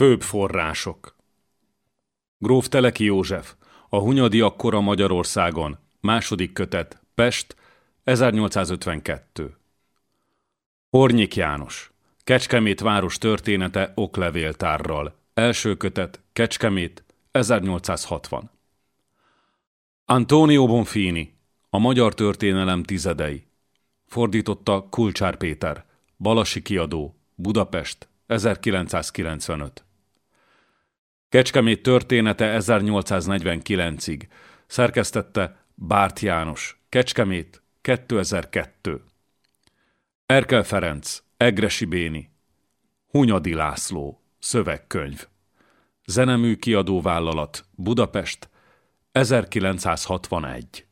Főbb források Gróf Teleki József, a Hunyadi akkora Magyarországon, második kötet, Pest, 1852. Hornyik János, Kecskemét város története oklevéltárral, első kötet, Kecskemét, 1860. Antonio Bonfini, a magyar történelem tizedei. Fordította Kulcsár Péter, Balasi kiadó, Budapest, 1995. Kecskemét története 1849-ig. Szerkesztette Bárt János. Kecskemét 2002. Erkel Ferenc, Egresi Béni. Hunyadi László, szövegkönyv. Zenemű kiadóvállalat, Budapest, 1961.